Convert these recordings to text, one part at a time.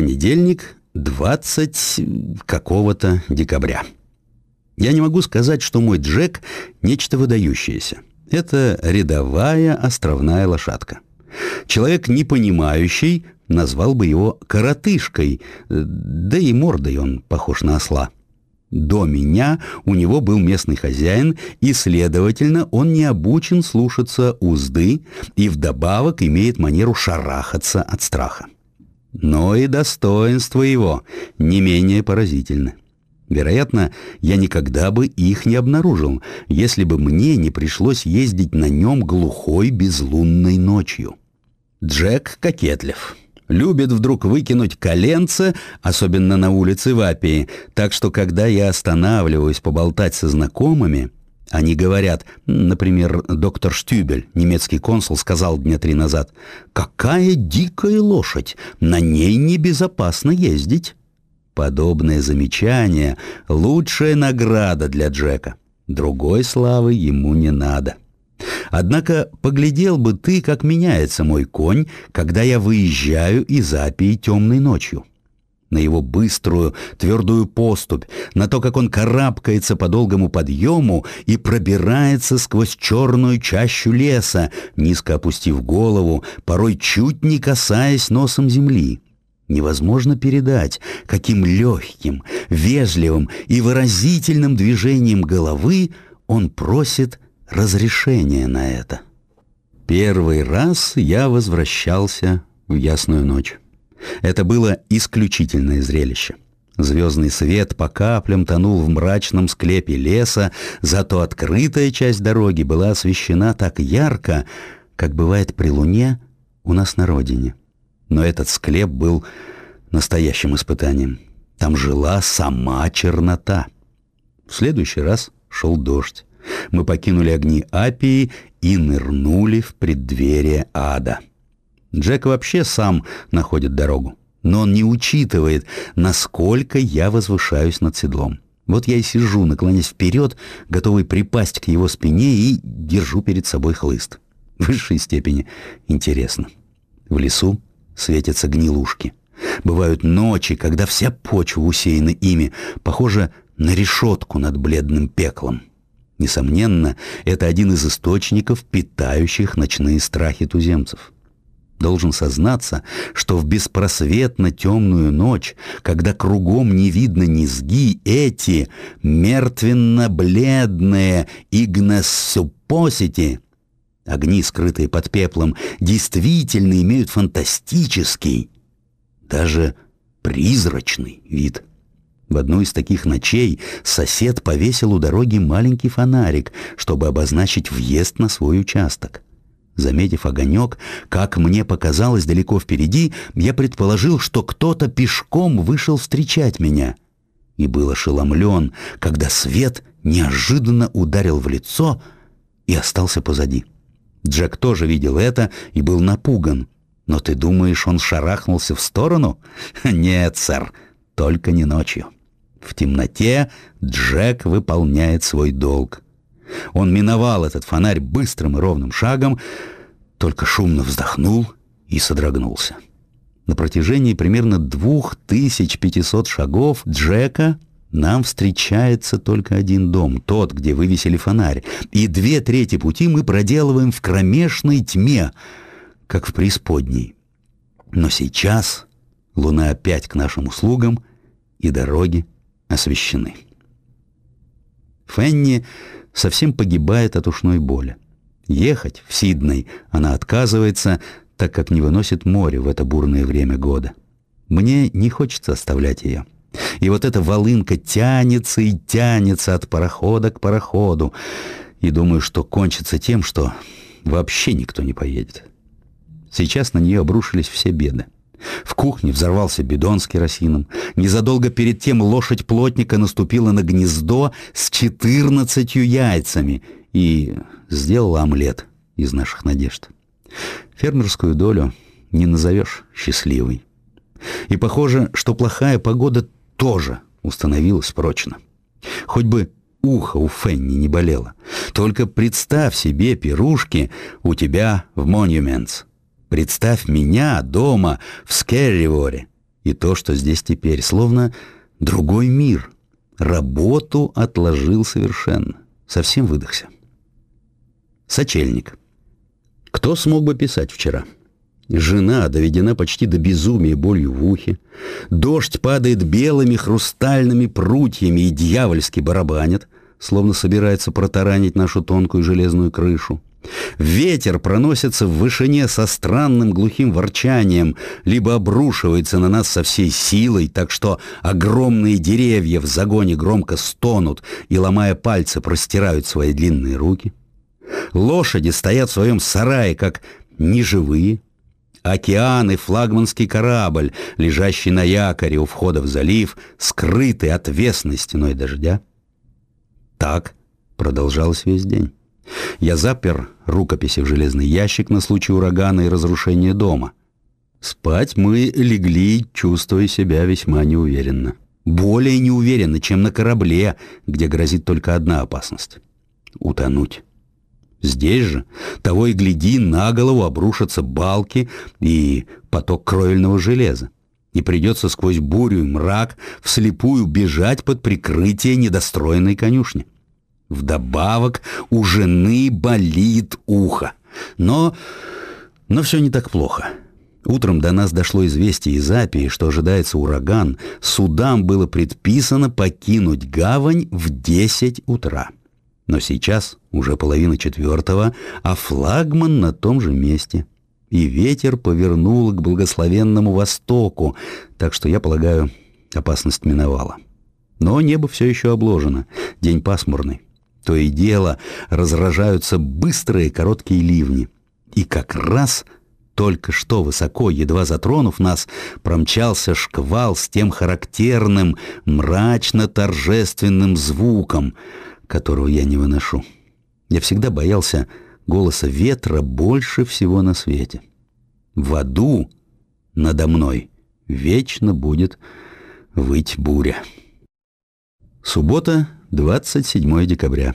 Понедельник, 20 какого-то декабря. Я не могу сказать, что мой Джек – нечто выдающееся. Это рядовая островная лошадка. Человек, не понимающий, назвал бы его коротышкой, да и мордой он похож на осла. До меня у него был местный хозяин, и, следовательно, он не обучен слушаться узды и вдобавок имеет манеру шарахаться от страха. Но и достоинство его не менее поразительны. Вероятно, я никогда бы их не обнаружил, если бы мне не пришлось ездить на нем глухой безлунной ночью. Джек кокетлив. Любит вдруг выкинуть коленце, особенно на улице в Апии, так что когда я останавливаюсь поболтать со знакомыми, они говорят, например, доктор Штюбель, немецкий консул, сказал дня три назад, «Какая дикая лошадь! На ней небезопасно ездить!» Подобное замечание — лучшая награда для Джека. Другой славы ему не надо. Однако поглядел бы ты, как меняется мой конь, когда я выезжаю из Апии темной ночью на его быструю, твердую поступь, на то, как он карабкается по долгому подъему и пробирается сквозь черную чащу леса, низко опустив голову, порой чуть не касаясь носом земли. Невозможно передать, каким легким, вежливым и выразительным движением головы он просит разрешения на это. Первый раз я возвращался в ясную ночь. Это было исключительное зрелище. Звездный свет по каплям тонул в мрачном склепе леса, зато открытая часть дороги была освещена так ярко, как бывает при луне у нас на родине. Но этот склеп был настоящим испытанием. Там жила сама чернота. В следующий раз шел дождь. Мы покинули огни Апии и нырнули в преддверие ада. Джек вообще сам находит дорогу, но он не учитывает, насколько я возвышаюсь над седлом. Вот я и сижу, наклонясь вперед, готовый припасть к его спине и держу перед собой хлыст. В высшей степени интересно. В лесу светятся гнилушки. Бывают ночи, когда вся почва усеяна ими, похожа на решетку над бледным пеклом. Несомненно, это один из источников, питающих ночные страхи туземцев. Должен сознаться, что в беспросветно темную ночь, когда кругом не видно низги, эти мертвенно-бледные игнессупосити, огни, скрытые под пеплом, действительно имеют фантастический, даже призрачный вид. В одну из таких ночей сосед повесил у дороги маленький фонарик, чтобы обозначить въезд на свой участок. Заметив огонек, как мне показалось далеко впереди, я предположил, что кто-то пешком вышел встречать меня. И был ошеломлен, когда свет неожиданно ударил в лицо и остался позади. Джек тоже видел это и был напуган. Но ты думаешь, он шарахнулся в сторону? Нет, сэр, только не ночью. В темноте Джек выполняет свой долг. Он миновал этот фонарь быстрым и ровным шагом, только шумно вздохнул и содрогнулся. На протяжении примерно 2500 шагов Джека нам встречается только один дом, тот, где вывесили фонарь, и две трети пути мы проделываем в кромешной тьме, как в преисподней. Но сейчас луна опять к нашим услугам, и дороги освещены. Фенни совсем погибает от ушной боли. Ехать в Сидней она отказывается, так как не выносит море в это бурное время года. Мне не хочется оставлять ее. И вот эта волынка тянется и тянется от парохода к пароходу. И думаю, что кончится тем, что вообще никто не поедет. Сейчас на нее обрушились все беды. В кухне взорвался бидон с керосином. Незадолго перед тем лошадь плотника наступила на гнездо с четырнадцатью яйцами и сделала омлет из наших надежд. Фермерскую долю не назовешь счастливой. И похоже, что плохая погода тоже установилась прочно. Хоть бы ухо у Фенни не болело. Только представь себе пирушки у тебя в Монюментс. Представь меня дома в Скерриворе. И то, что здесь теперь, словно другой мир. Работу отложил совершенно. Совсем выдохся. Сочельник. Кто смог бы писать вчера? Жена доведена почти до безумия болью в ухе. Дождь падает белыми хрустальными прутьями и дьявольски барабанит, словно собирается протаранить нашу тонкую железную крышу. Ветер проносится в вышине со странным глухим ворчанием, либо обрушивается на нас со всей силой, так что огромные деревья в загоне громко стонут и, ломая пальцы, простирают свои длинные руки. Лошади стоят в своем сарае, как неживые, Океан и флагманский корабль, лежащий на якоре у входа в залив, скрытый отвесной стеной дождя. Так продолжалось весь день. Я запер рукописи в железный ящик на случай урагана и разрушения дома. Спать мы легли, чувствуя себя весьма неуверенно. Более неуверенно, чем на корабле, где грозит только одна опасность — утонуть. Здесь же, того и гляди, на голову обрушатся балки и поток кровельного железа. И придется сквозь бурю и мрак вслепую бежать под прикрытие недостроенной конюшни. Вдобавок у жены болит ухо. Но, но все не так плохо. Утром до нас дошло известие из Апии, что ожидается ураган. Судам было предписано покинуть гавань в 10 утра. Но сейчас уже половина четвертого, а флагман на том же месте. И ветер повернул к благословенному востоку, так что, я полагаю, опасность миновала. Но небо все еще обложено, день пасмурный. То и дело разражаются быстрые короткие ливни. И как раз только что высоко, едва затронув нас, промчался шквал с тем характерным, мрачно-торжественным звуком — которого я не выношу. Я всегда боялся голоса ветра больше всего на свете. В аду надо мной вечно будет выть буря. Суббота, 27 декабря.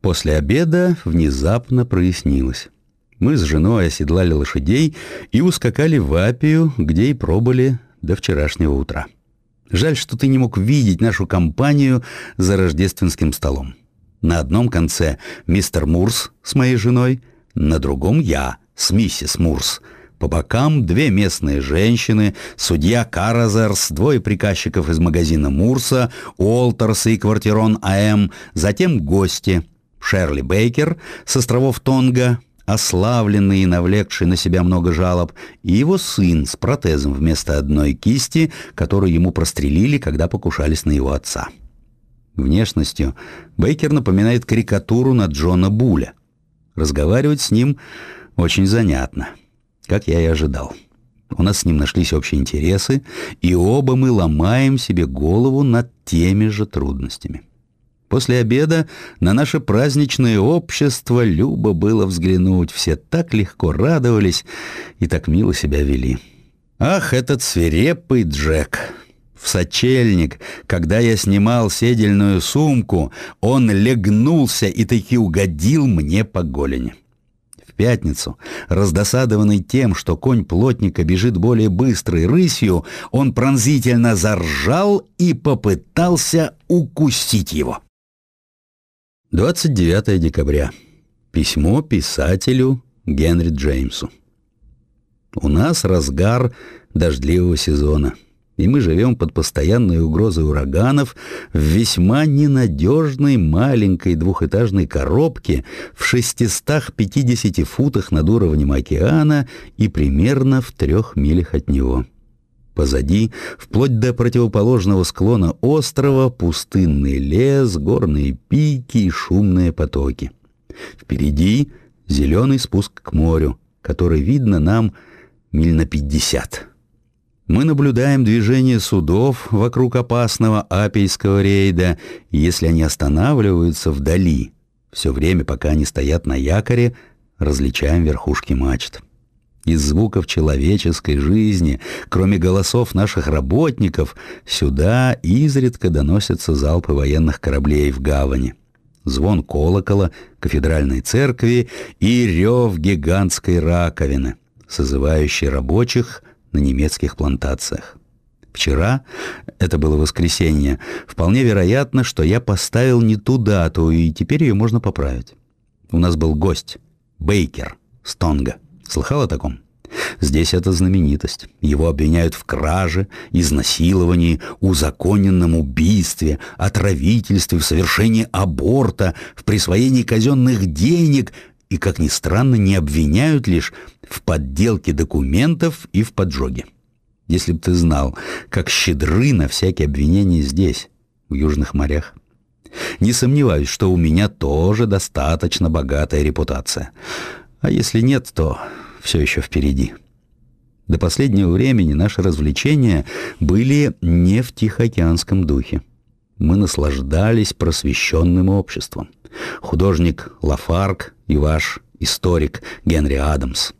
После обеда внезапно прояснилось. Мы с женой оседлали лошадей и ускакали в Апию, где и пробыли до вчерашнего утра. Жаль, что ты не мог видеть нашу компанию за рождественским столом. На одном конце мистер Мурс с моей женой, на другом я с миссис Мурс. По бокам две местные женщины, судья Каразерс, двое приказчиков из магазина Мурса, Уолтерс и квартирон АМ, затем гости. Шерли Бейкер с островов Тонга, ославленный и навлекший на себя много жалоб, и его сын с протезом вместо одной кисти, которую ему прострелили, когда покушались на его отца. Внешностью Бейкер напоминает карикатуру на Джона Буля. Разговаривать с ним очень занятно, как я и ожидал. У нас с ним нашлись общие интересы, и оба мы ломаем себе голову над теми же трудностями. После обеда на наше праздничное общество любо было взглянуть. Все так легко радовались и так мило себя вели. Ах, этот свирепый Джек! В сочельник, когда я снимал седельную сумку, он легнулся и таки угодил мне по голени. Пятницу, раздосадованный тем, что конь плотника бежит более быстрой рысью, он пронзительно заржал и попытался укусить его. 29 декабря. Письмо писателю Генри Джеймсу. У нас разгар дождливого сезона, и мы живем под постоянной угрозой ураганов в весьма ненадежной маленькой двухэтажной коробке в 650 футах над уровнем океана и примерно в трех милях от него. Позади, вплоть до противоположного склона острова, пустынный лес, горные пики и шумные потоки. Впереди зеленый спуск к морю, который видно нам миль на пятьдесят. Мы наблюдаем движение судов вокруг опасного апийского рейда, если они останавливаются вдали, все время, пока они стоят на якоре, различаем верхушки мачт. Из звуков человеческой жизни, кроме голосов наших работников, сюда изредка доносятся залпы военных кораблей в гавани. Звон колокола, кафедральной церкви и рев гигантской раковины, созывающей рабочих на немецких плантациях. Вчера, это было воскресенье, вполне вероятно, что я поставил не ту дату, и теперь ее можно поправить. У нас был гость, Бейкер, Стонга. Слыхал о таком? Здесь это знаменитость. Его обвиняют в краже, изнасиловании, узаконенном убийстве, отравительстве, в совершении аборта, в присвоении казенных денег и, как ни странно, не обвиняют лишь в подделке документов и в поджоге. Если бы ты знал, как щедры на всякие обвинения здесь, в Южных морях. Не сомневаюсь, что у меня тоже достаточно богатая репутация. А если нет, то все еще впереди. До последнего времени наши развлечения были не в тихоокеанском духе. Мы наслаждались просвещенным обществом. Художник Лафарк и ваш историк Генри Адамс.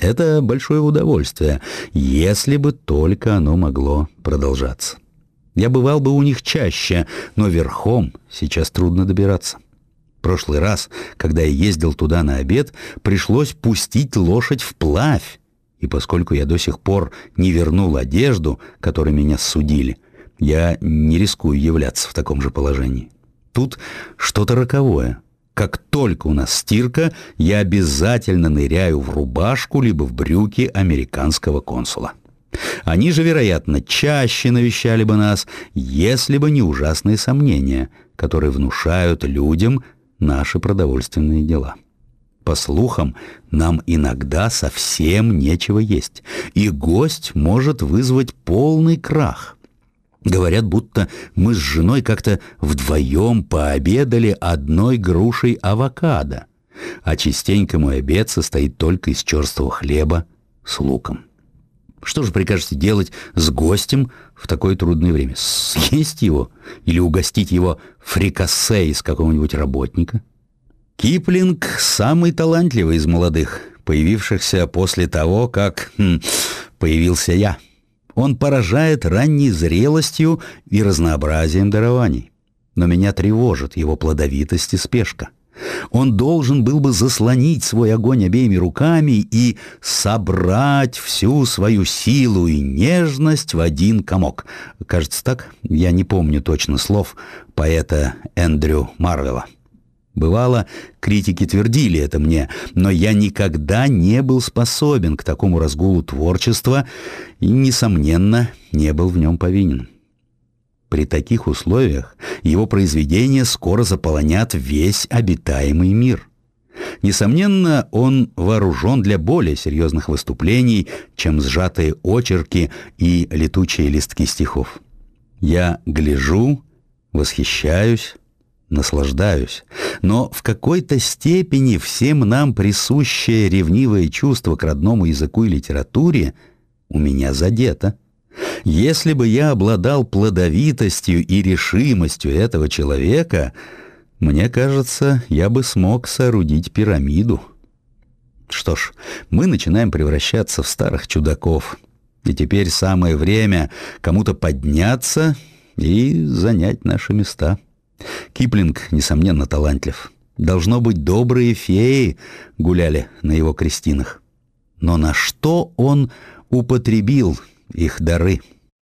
Это большое удовольствие, если бы только оно могло продолжаться. Я бывал бы у них чаще, но верхом сейчас трудно добираться. Прошлый раз, когда я ездил туда на обед, пришлось пустить лошадь вплавь. И поскольку я до сих пор не вернул одежду, которой меня судили, я не рискую являться в таком же положении. Тут что-то роковое. Как только у нас стирка, я обязательно ныряю в рубашку либо в брюки американского консула. Они же, вероятно, чаще навещали бы нас, если бы не ужасные сомнения, которые внушают людям наши продовольственные дела. По слухам, нам иногда совсем нечего есть, и гость может вызвать полный крах. Говорят, будто мы с женой как-то вдвоем пообедали одной грушей авокадо, а частенько мой обед состоит только из черствого хлеба с луком. Что же прикажете делать с гостем в такое трудное время? Съесть его или угостить его фрикассе из какого-нибудь работника? Киплинг самый талантливый из молодых, появившихся после того, как хм, появился я. Он поражает ранней зрелостью и разнообразием дарований. Но меня тревожит его плодовитость и спешка. Он должен был бы заслонить свой огонь обеими руками и собрать всю свою силу и нежность в один комок. Кажется так, я не помню точно слов поэта Эндрю Марвела. Бывало, критики твердили это мне, но я никогда не был способен к такому разгулу творчества и, несомненно, не был в нем повинен. При таких условиях его произведения скоро заполонят весь обитаемый мир. Несомненно, он вооружен для более серьезных выступлений, чем сжатые очерки и летучие листки стихов. Я гляжу, восхищаюсь, наслаждаюсь, но в какой-то степени всем нам присущее ревнивое чувство к родному языку и литературе у меня задето. Если бы я обладал плодовитостью и решимостью этого человека, мне кажется, я бы смог соорудить пирамиду. Что ж, мы начинаем превращаться в старых чудаков. И теперь самое время кому-то подняться и занять наши места. Киплинг, несомненно, талантлив. Должно быть, добрые феи гуляли на его крестинах. Но на что он употребил их дары –